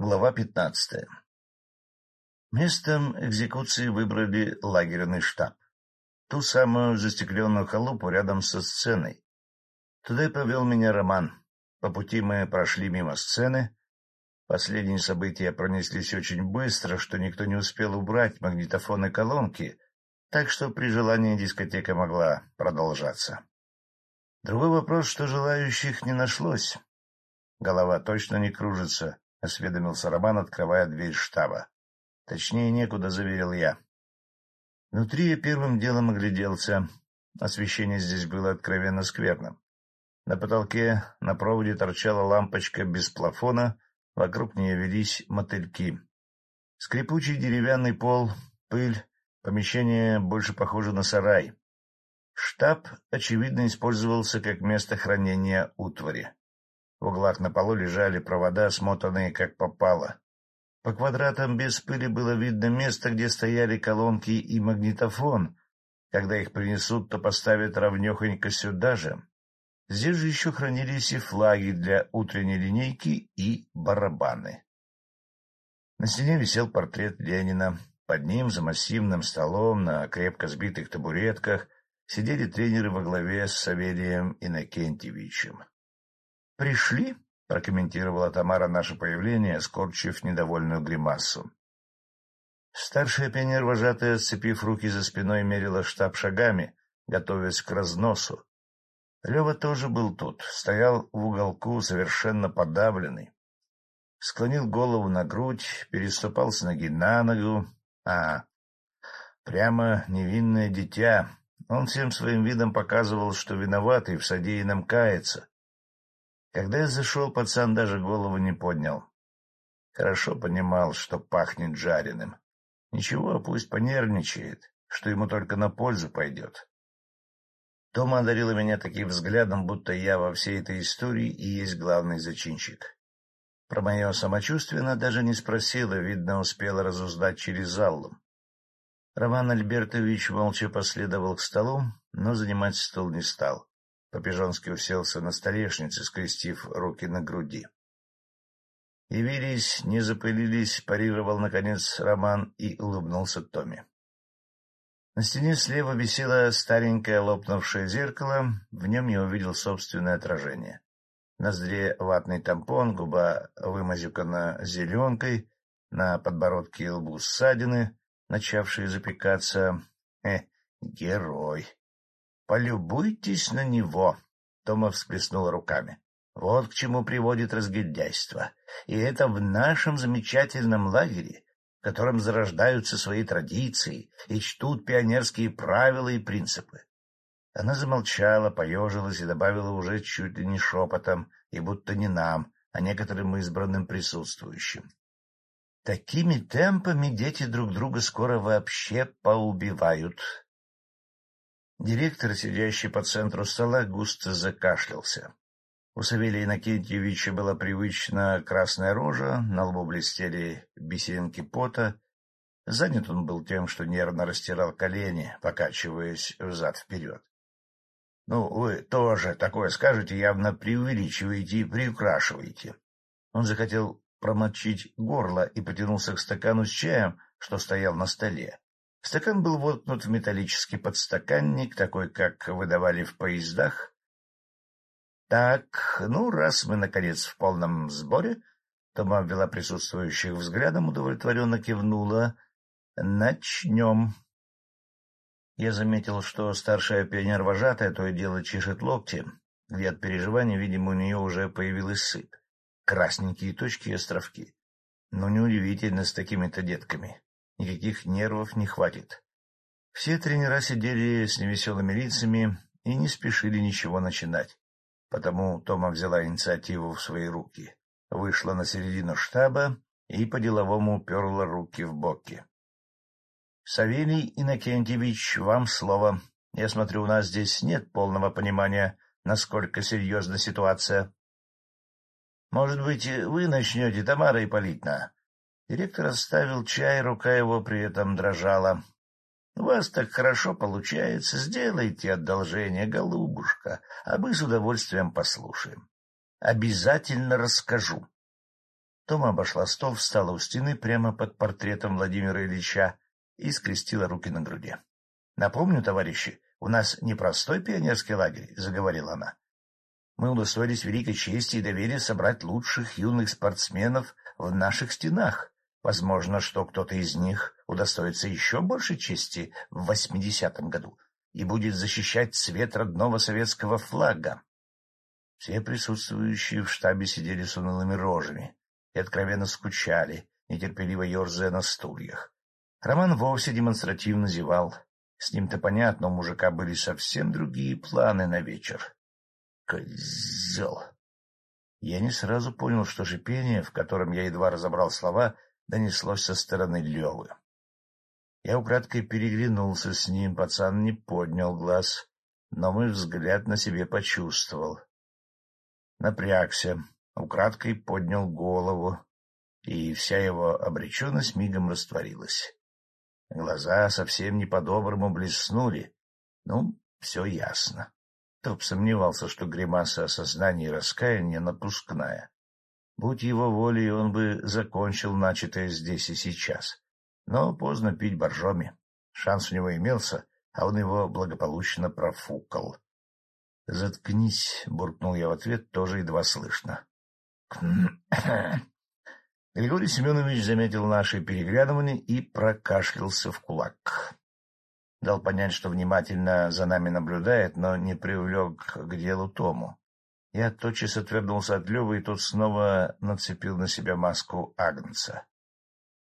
Глава пятнадцатая Местом экзекуции выбрали лагерный штаб. Ту самую застекленную халупу рядом со сценой. Туда и повел меня Роман. По пути мы прошли мимо сцены. Последние события пронеслись очень быстро, что никто не успел убрать магнитофоны колонки, так что при желании дискотека могла продолжаться. Другой вопрос, что желающих не нашлось. Голова точно не кружится, — осведомился Роман, открывая дверь штаба. Точнее, некуда, — заверил я. Внутри я первым делом огляделся. Освещение здесь было откровенно скверным. На потолке на проводе торчала лампочка без плафона, вокруг нее велись мотыльки. Скрипучий деревянный пол, пыль, помещение больше похоже на сарай. Штаб, очевидно, использовался как место хранения утвари. В углах на полу лежали провода, смотанные как попало. По квадратам без пыли было видно место, где стояли колонки и магнитофон. Когда их принесут, то поставят ровнехонько сюда же. Здесь же еще хранились и флаги для утренней линейки и барабаны. На стене висел портрет Ленина. Под ним, за массивным столом, на крепко сбитых табуретках, сидели тренеры во главе с Савелием Иннокентьевичем. «Пришли?» — прокомментировала Тамара наше появление, скорчив недовольную гримасу. Старшая пионер-вожатая, сцепив руки за спиной, мерила штаб шагами, готовясь к разносу. Лева тоже был тут, стоял в уголку, совершенно подавленный. Склонил голову на грудь, переступал с ноги на ногу. А, прямо невинное дитя. Он всем своим видом показывал, что виноватый в содеянном кается. Когда я зашел, пацан даже голову не поднял. Хорошо понимал, что пахнет жареным. Ничего, пусть понервничает, что ему только на пользу пойдет. Тома одарила меня таким взглядом, будто я во всей этой истории и есть главный зачинщик. Про мое самочувствие она даже не спросила, видно, успела разузнать через залу. Роман Альбертович молча последовал к столу, но занимать стол не стал. Попежонский уселся на столешнице, скрестив руки на груди. Явились, не запылились, парировал, наконец, Роман и улыбнулся Томе. На стене слева висело старенькое лопнувшее зеркало, в нем я увидел собственное отражение. Ноздре ватный тампон, губа вымазюкана зеленкой, на подбородке и лбу ссадины, начавшие запекаться. Э, герой! Полюбуйтесь на него, — Тома всплеснул руками. Вот к чему приводит разгильдяйство. И это в нашем замечательном лагере, в котором зарождаются свои традиции и чтут пионерские правила и принципы. Она замолчала, поежилась и добавила уже чуть ли не шепотом, и будто не нам, а некоторым избранным присутствующим. Такими темпами дети друг друга скоро вообще поубивают. Директор, сидящий по центру стола, густо закашлялся. У Савелия Иннокентьевича была привычна красная рожа, на лбу блестели бисеринки пота. Занят он был тем, что нервно растирал колени, покачиваясь взад-вперед. — Ну, вы тоже такое скажете, явно преувеличиваете и приукрашиваете. Он захотел промочить горло и потянулся к стакану с чаем, что стоял на столе. Стакан был воткнут в металлический подстаканник, такой, как выдавали в поездах. — Так, ну, раз мы, наконец, в полном сборе, — Тома обвела присутствующих взглядом, удовлетворенно кивнула. — Начнем. Я заметил, что старшая пионер-вожатая то и дело чешет локти, где от переживаний, видимо, у нее уже появилась сыт. Красненькие точки и островки. Но неудивительно с такими-то детками никаких нервов не хватит. Все тренера сидели с невеселыми лицами и не спешили ничего начинать. Потому Тома взяла инициативу в свои руки, вышла на середину штаба и по-деловому уперла руки в боки. — Савелий Иннокентьевич, вам слово. Я смотрю, у нас здесь нет полного понимания, насколько серьезна ситуация. — Может быть, вы начнете, Тамара Ипполитна? Директор оставил чай, рука его при этом дрожала. — У вас так хорошо получается. Сделайте одолжение, голубушка, а мы с удовольствием послушаем. Обязательно расскажу. Тома обошла стол, встала у стены прямо под портретом Владимира Ильича и скрестила руки на груди. — Напомню, товарищи, у нас не простой пионерский лагерь, — заговорила она. Мы удостоились великой чести и доверия собрать лучших юных спортсменов в наших стенах. Возможно, что кто-то из них удостоится еще большей чести в восьмидесятом году и будет защищать цвет родного советского флага. Все присутствующие в штабе сидели с унылыми рожами и откровенно скучали, нетерпеливо ерзая на стульях. Роман вовсе демонстративно зевал. С ним-то понятно, у мужика были совсем другие планы на вечер. Козел! Я не сразу понял, что шипение, в котором я едва разобрал слова, донеслось со стороны Левы. Я украдкой переглянулся с ним, пацан не поднял глаз, но мой взгляд на себе почувствовал. Напрягся, украдкой поднял голову, и вся его обреченность мигом растворилась. Глаза совсем не по-доброму блеснули. Ну, все ясно. Топ сомневался, что гримаса осознания и раскаяния напускная. Будь его волей, он бы закончил начатое здесь и сейчас. Но поздно пить боржоми. Шанс у него имелся, а он его благополучно профукал. — Заткнись, — буркнул я в ответ, тоже едва слышно. Григорий Семенович заметил наше переглядывание и прокашлялся в кулак. Дал понять, что внимательно за нами наблюдает, но не привлек к делу Тому. Я тотчас отвернулся от Левы, и тот снова нацепил на себя маску Агнца.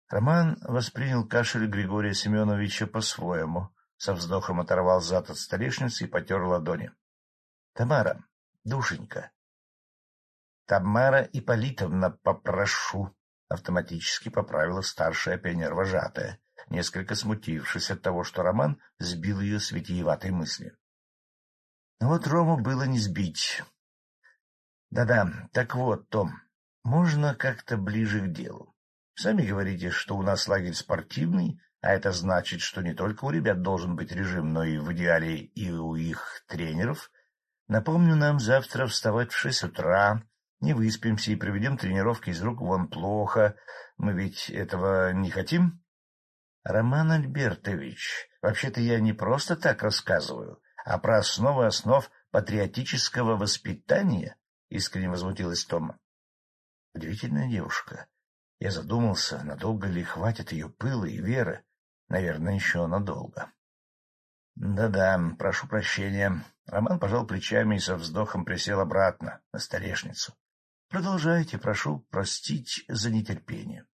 Роман воспринял кашель Григория Семеновича по-своему, со вздохом оторвал зад от столешницы и потер ладони. — Тамара, душенька. — Тамара Ипполитовна, попрошу, — автоматически поправила старшая пионер-вожатая, несколько смутившись от того, что Роман сбил ее с витиеватой мысли. Но вот Рому было не сбить. Да-да, так вот, Том, можно как-то ближе к делу. Сами говорите, что у нас лагерь спортивный, а это значит, что не только у ребят должен быть режим, но и в идеале и у их тренеров Напомню нам завтра вставать в шесть утра, не выспимся и проведем тренировки из рук вон плохо. Мы ведь этого не хотим? Роман Альбертович, вообще-то я не просто так рассказываю, а про основы основ патриотического воспитания, — искренне возмутилась Тома. Удивительная девушка. Я задумался, надолго ли хватит ее пыла и веры. Наверное, еще надолго. Да-да, прошу прощения. Роман пожал плечами и со вздохом присел обратно на столешницу. Продолжайте, прошу простить за нетерпение.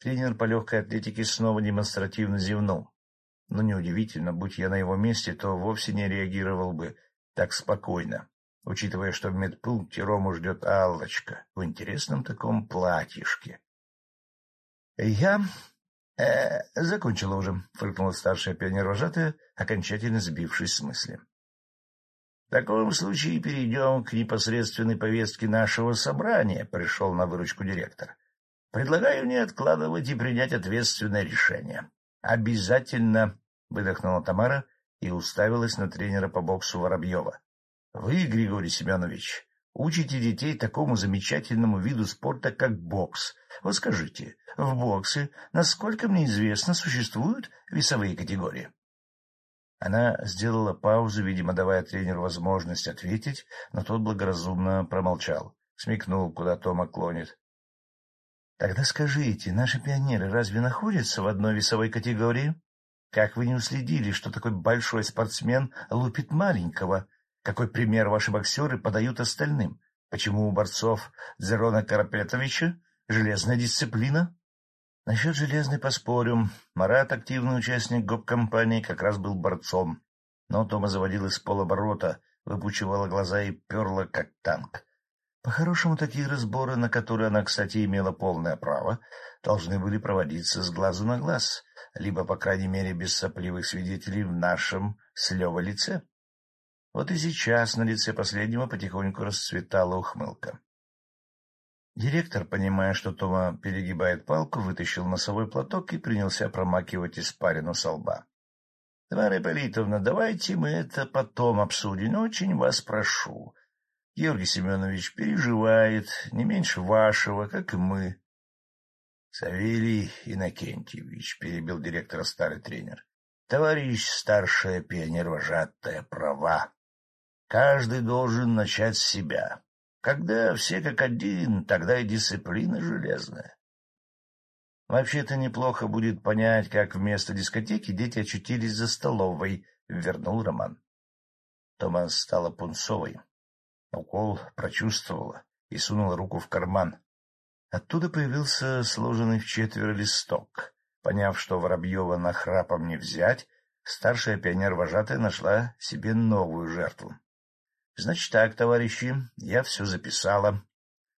Тренер по легкой атлетике снова демонстративно зевнул. Но неудивительно, будь я на его месте, то вовсе не реагировал бы так спокойно, учитывая, что в медпункте Рому ждет Аллочка в интересном таком платьишке. — Я э закончила уже, — фыркнула старшая пионер-вожатая, окончательно сбившись с мысли. — В таком случае перейдем к непосредственной повестке нашего собрания, — пришел на выручку директор. — Предлагаю не откладывать и принять ответственное решение. — Обязательно, — выдохнула Тамара и уставилась на тренера по боксу Воробьева. — Вы, Григорий Семенович, учите детей такому замечательному виду спорта, как бокс. Вот скажите, в боксе, насколько мне известно, существуют весовые категории? Она сделала паузу, видимо, давая тренеру возможность ответить, но тот благоразумно промолчал, смекнул, куда Тома клонит. — Тогда скажите, наши пионеры разве находятся в одной весовой категории? Как вы не уследили, что такой большой спортсмен лупит маленького? Какой пример ваши боксеры подают остальным? Почему у борцов Зерона Карапетовича железная дисциплина? Насчет железной поспорю. Марат, активный участник гоп-компании, как раз был борцом. Но Тома заводил из полоборота, выпучивала глаза и перла, как танк. По-хорошему, такие разборы, на которые она, кстати, имела полное право, должны были проводиться с глазу на глаз, либо, по крайней мере, без сопливых свидетелей в нашем с лице. Вот и сейчас на лице последнего потихоньку расцветала ухмылка. Директор, понимая, что Тома перегибает палку, вытащил носовой платок и принялся промакивать испарину со лба. — Тамара Ипполитовна, давайте мы это потом обсудим. Очень вас прошу. Георгий Семенович переживает, не меньше вашего, как и мы. — Савелий Иннокентьевич, — перебил директора старый тренер, — товарищ старшая пионер-вожатая права. Каждый должен начать с себя. Когда все как один, тогда и дисциплина железная. Вообще-то неплохо будет понять, как вместо дискотеки дети очутились за столовой, — вернул Роман. Томас стала пунцовой. Укол прочувствовала и сунула руку в карман. Оттуда появился сложенный в четверо листок. Поняв, что Воробьева нахрапом не взять, старшая пионер-вожатая нашла себе новую жертву. — Значит так, товарищи, я все записала.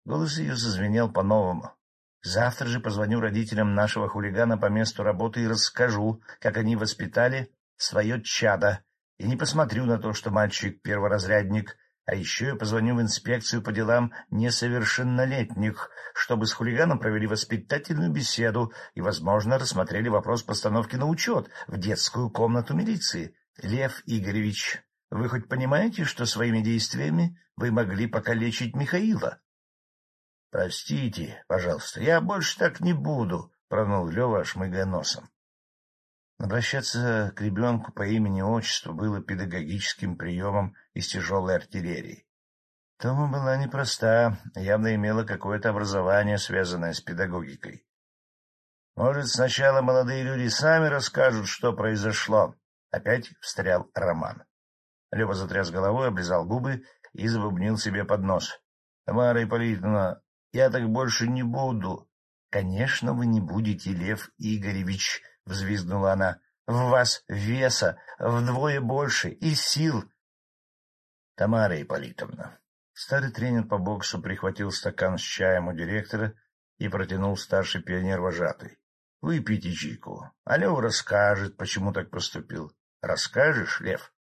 Голос ее зазвенел по-новому. Завтра же позвоню родителям нашего хулигана по месту работы и расскажу, как они воспитали свое чадо, и не посмотрю на то, что мальчик перворазрядник, а еще я позвоню в инспекцию по делам несовершеннолетних, чтобы с хулиганом провели воспитательную беседу и, возможно, рассмотрели вопрос постановки на учет в детскую комнату милиции. Лев Игоревич, вы хоть понимаете, что своими действиями вы могли покалечить Михаила? — Простите, пожалуйста, я больше так не буду, — пронул Лева, шмыгая носом. Обращаться к ребенку по имени-отчеству было педагогическим приемом из тяжелой артиллерии. Тома была непроста, явно имела какое-то образование, связанное с педагогикой. Может, сначала молодые люди сами расскажут, что произошло? Опять встрял Роман. Лева затряс головой, облизал губы и забубнил себе под нос. — Тамара Ипполитовна, я так больше не буду. — Конечно, вы не будете, Лев Игоревич, — взвизгнула она. — В вас веса вдвое больше и сил. — Тамара Ипполитовна. Старый тренер по боксу прихватил стакан с чаем у директора и протянул старший пионер-вожатый. — Выпейте чайку, а Лев расскажет, почему так поступил. Расскажешь, Лев? —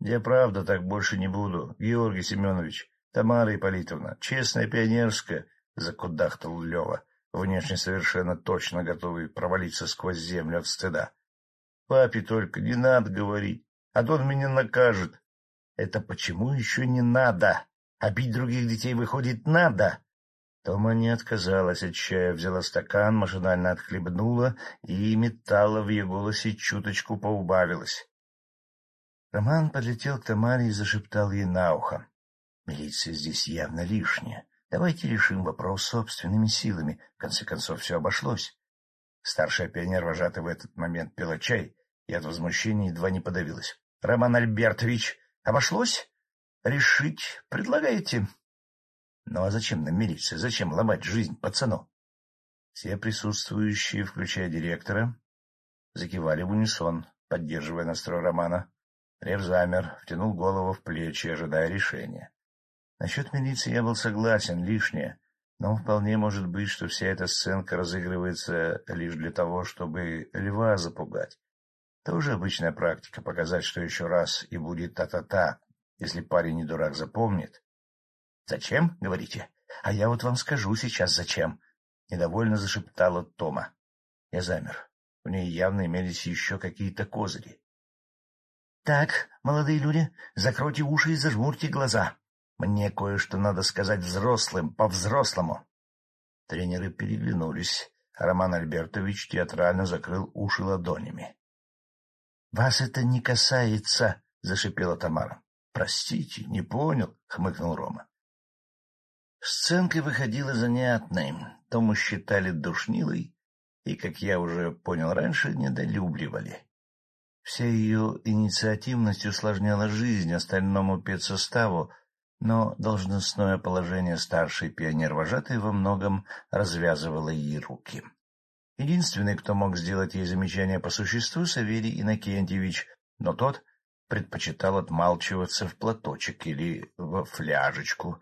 Я правда так больше не буду, Георгий Семенович. Тамара Ипполитовна, честная пионерская, — закудахтал Лева, внешне совершенно точно готовый провалиться сквозь землю от стыда. — Папе только не надо говорить, а то он меня накажет. — Это почему еще не надо? А бить других детей, выходит, надо? Тома не отказалась от чая, взяла стакан, машинально отхлебнула, и металла в ее голосе чуточку поубавилась. Роман подлетел к Тамаре и зашептал ей на ухо. — Милиция здесь явно лишняя. Давайте решим вопрос собственными силами. В конце концов, все обошлось. Старшая пионер-вожатая в этот момент пила чай и от возмущения едва не подавилась. — Роман Альбертович, обошлось? Решить предлагаете? — Ну а зачем нам милиция? Зачем ломать жизнь пацану? Все присутствующие, включая директора, закивали в унисон, поддерживая настрой Романа. Лев замер, втянул голову в плечи, ожидая решения. Насчет милиции я был согласен, лишнее, но вполне может быть, что вся эта сценка разыгрывается лишь для того, чтобы льва запугать. Тоже обычная практика — показать, что еще раз и будет та-та-та, если парень не дурак запомнит. — Зачем, говорите? А я вот вам скажу сейчас зачем, — недовольно зашептала Тома. Я замер. В ней явно имелись еще какие-то козыри. Так, молодые люди, закройте уши и зажмурьте глаза. Мне кое-что надо сказать взрослым, по-взрослому. Тренеры переглянулись. Роман Альбертович театрально закрыл уши ладонями. — Вас это не касается, — зашипела Тамара. — Простите, не понял, — хмыкнул Рома. Сценка выходила занятной. Тому считали душнилой и, как я уже понял раньше, недолюбливали. Вся ее инициативность усложняла жизнь остальному педсоставу, но должностное положение старшей пионер-вожатой во многом развязывало ей руки. Единственный, кто мог сделать ей замечание по существу, Савелий Иннокентьевич, но тот предпочитал отмалчиваться в платочек или в фляжечку.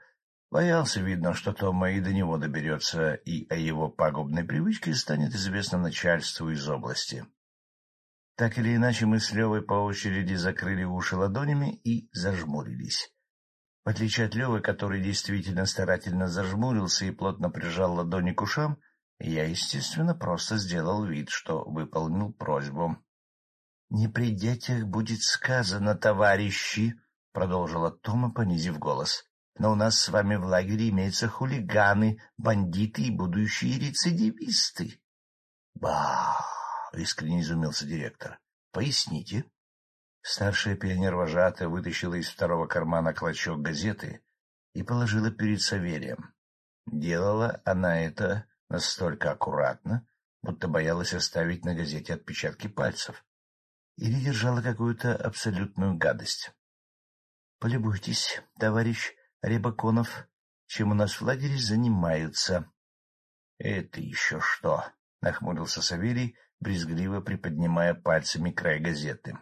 Боялся, видно, что Тома и до него доберется, и о его пагубной привычке станет известно начальству из области. Так или иначе, мы с Левой по очереди закрыли уши ладонями и зажмурились. В отличие от Левы, который действительно старательно зажмурился и плотно прижал ладони к ушам, я, естественно, просто сделал вид, что выполнил просьбу. — Не при детях будет сказано, товарищи, — продолжила Тома, понизив голос. но у нас с вами в лагере имеются хулиганы, бандиты и будущие рецидивисты. — Ба! — искренне изумился директор. — Поясните. Старшая пионер-вожатая вытащила из второго кармана клочок газеты и положила перед Савелием. Делала она это настолько аккуратно, будто боялась оставить на газете отпечатки пальцев. Или держала какую-то абсолютную гадость. — Полюбуйтесь, товарищ Рябаконов, чем у нас в лагере занимаются. — Это еще что? — нахмурился Савелий, брезгливо приподнимая пальцами край газеты.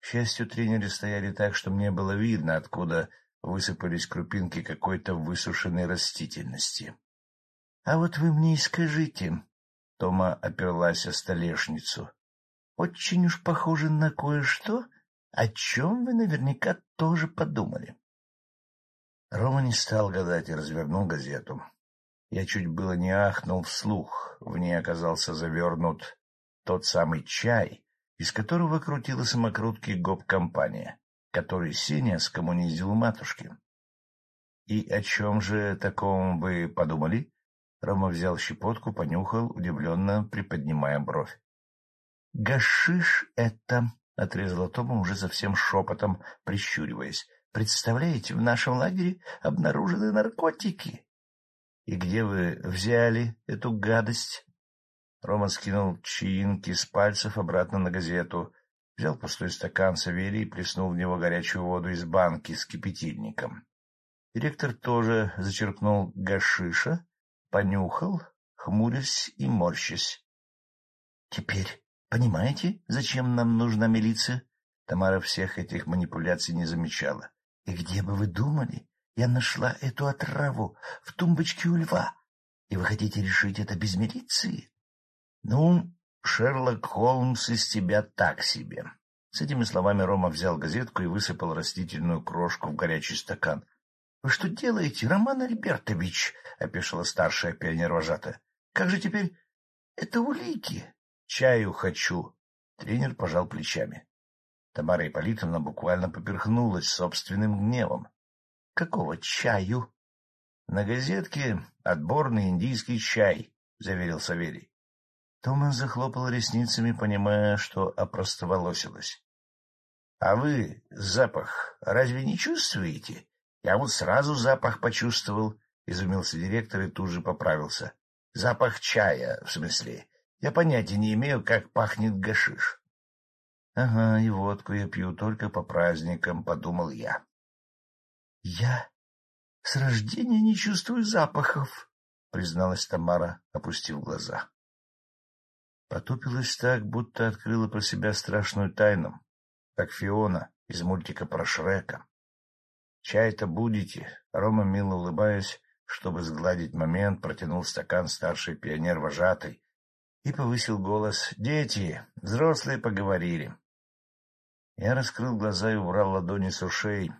К счастью, тренеры стояли так, что мне было видно, откуда высыпались крупинки какой-то высушенной растительности. — А вот вы мне и скажите, — Тома оперлась о столешницу, — очень уж похоже на кое-что, о чем вы наверняка тоже подумали. Рома не стал гадать и развернул газету. Я чуть было не ахнул вслух, в ней оказался завернут тот самый чай, из которого крутила самокрутки гоп-компания, который Сеня скоммунизил матушке. — И о чем же таком вы подумали? Рома взял щепотку, понюхал, удивленно приподнимая бровь. — Гашиш это, — отрезала Тома уже совсем шепотом, прищуриваясь. — Представляете, в нашем лагере обнаружены наркотики. — И где вы взяли эту гадость? Рома скинул чаинки с пальцев обратно на газету, взял пустой стакан Савелий и плеснул в него горячую воду из банки с кипятильником. Директор тоже зачерпнул гашиша, понюхал, хмурясь и морщась. — Теперь понимаете, зачем нам нужна милиция? Тамара всех этих манипуляций не замечала. — И где бы вы думали, я нашла эту отраву в тумбочке у льва. И вы хотите решить это без милиции? Ну, Шерлок Холмс из тебя так себе. С этими словами Рома взял газетку и высыпал растительную крошку в горячий стакан. — Вы что делаете, Роман Альбертович? — опешила старшая пионер-вожатая. — Как же теперь... Это улики. — Чаю хочу. Тренер пожал плечами. Тамара Ипполитовна буквально поперхнулась собственным гневом. — Какого чаю? — На газетке отборный индийский чай, — заверил Савелий. Тома захлопал ресницами, понимая, что опростоволосилась. — А вы запах разве не чувствуете? Я вот сразу запах почувствовал, — изумился директор и тут же поправился. — Запах чая, в смысле. Я понятия не имею, как пахнет гашиш. — Ага, и водку я пью только по праздникам, — подумал я. — Я с рождения не чувствую запахов, — призналась Тамара, опустив глаза. Потупилась так, будто открыла про себя страшную тайну, как Фиона из мультика про Шрека. «Чай-то будете?» Рома, мило улыбаясь, чтобы сгладить момент, протянул стакан старший пионер-вожатый и повысил голос. «Дети, взрослые поговорили». Я раскрыл глаза и убрал ладони с ушей.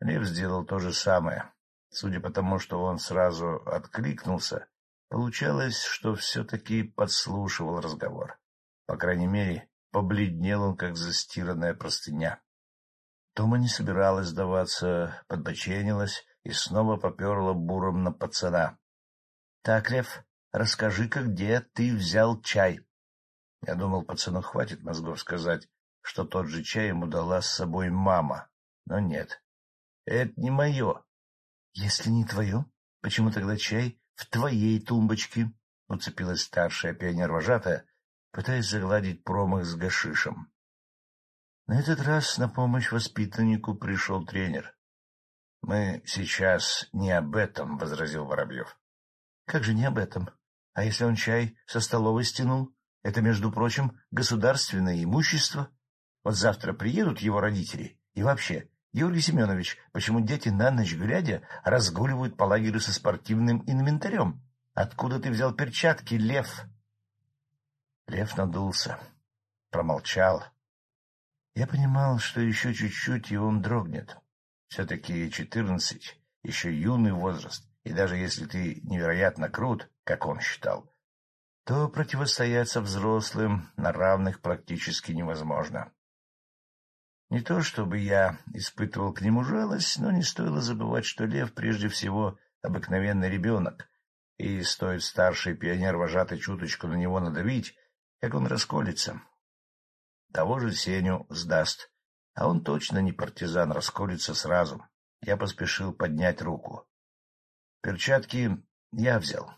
Лев сделал то же самое. Судя по тому, что он сразу откликнулся, Получалось, что все-таки подслушивал разговор. По крайней мере, побледнел он, как застиранная простыня. Тома не собиралась сдаваться, подбоченилась и снова поперла буром на пацана. — Так, Лев, расскажи-ка, где ты взял чай? Я думал, пацану хватит мозгов сказать, что тот же чай ему дала с собой мама. Но нет. Это не мое. — Если не твое, почему тогда чай в твоей тумбочке, — уцепилась старшая пионер-вожатая, пытаясь загладить промах с гашишем. На этот раз на помощь воспитаннику пришел тренер. — Мы сейчас не об этом, — возразил Воробьев. — Как же не об этом? А если он чай со столовой стянул? Это, между прочим, государственное имущество. Вот завтра приедут его родители. И вообще, Георгий Семенович, почему дети на ночь глядя разгуливают по лагерю со спортивным инвентарем? Откуда ты взял перчатки, Лев? Лев надулся, промолчал. Я понимал, что еще чуть-чуть, и он дрогнет. Все-таки четырнадцать, еще юный возраст, и даже если ты невероятно крут, как он считал, то противостоять со взрослым на равных практически невозможно. Не то чтобы я испытывал к нему жалость, но не стоило забывать, что Лев прежде всего обыкновенный ребенок, и стоит старший пионер-вожатый чуточку на него надавить, как он расколется. Того же Сеню сдаст, а он точно не партизан, расколется сразу. Я поспешил поднять руку. Перчатки я взял.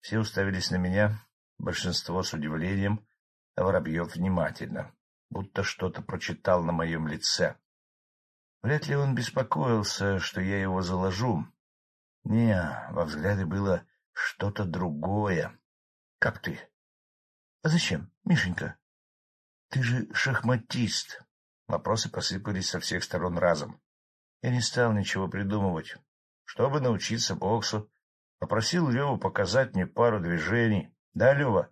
Все уставились на меня, большинство с удивлением, а Воробьев внимательно, будто что-то прочитал на моем лице. Вряд ли он беспокоился, что я его заложу. Не, во взгляде было что-то другое. — Как ты? — А зачем, Мишенька? — Ты же шахматист. Вопросы посыпались со всех сторон разом. Я не стал ничего придумывать. Чтобы научиться боксу, попросил Леву показать мне пару движений. Да, Лева?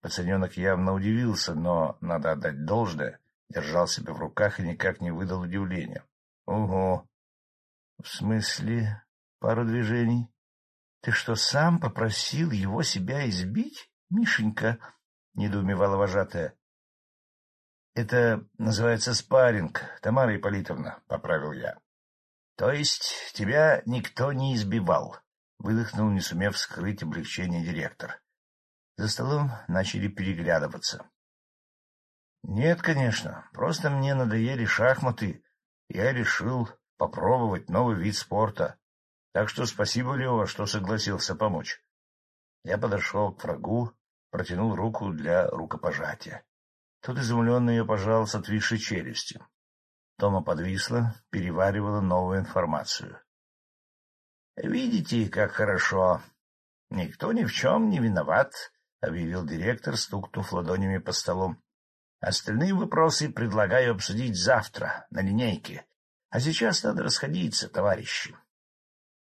Пацаненок явно удивился, но, надо отдать должное, держал себя в руках и никак не выдал удивления. — Ого! — В смысле пару движений? Ты что, сам попросил его себя избить, Мишенька? — недоумевала вожатая. — Это называется спарринг, Тамара Ипполитовна, — поправил я. — То есть тебя никто не избивал? — выдохнул, не сумев скрыть облегчение директор. За столом начали переглядываться. — Нет, конечно, просто мне надоели шахматы. Я решил попробовать новый вид спорта. Так что спасибо, Лева, что согласился помочь. Я подошел к врагу, протянул руку для рукопожатия. Тот изумленно ее пожал с отвисшей челюстью. Тома подвисла, переваривала новую информацию. — Видите, как хорошо. Никто ни в чем не виноват, — объявил директор, стукнув ладонями по столу. — Остальные вопросы предлагаю обсудить завтра, на линейке. А сейчас надо расходиться, товарищи.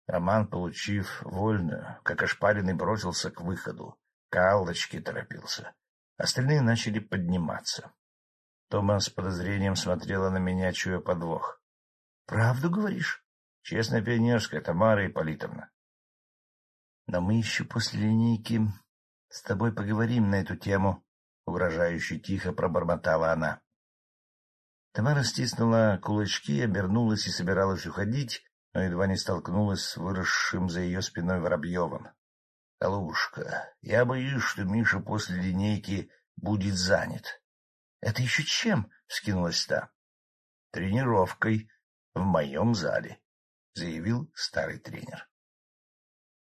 Роман, получив вольную, как ошпаренный, бросился к выходу. Каллочки торопился. Остальные начали подниматься. Тома с подозрением смотрела на меня, чуя подвох. — Правду говоришь? — Честная пионерская, Тамара Ипполитовна. — Но мы еще после линейки с тобой поговорим на эту тему, — угрожающе тихо пробормотала она. Тамара стиснула кулачки, обернулась и собиралась уходить, но едва не столкнулась с выросшим за ее спиной Воробьевым. — Голубушка, я боюсь, что Миша после линейки будет занят. — Это еще чем? — вскинулась та. — Тренировкой в моем зале, — заявил старый тренер.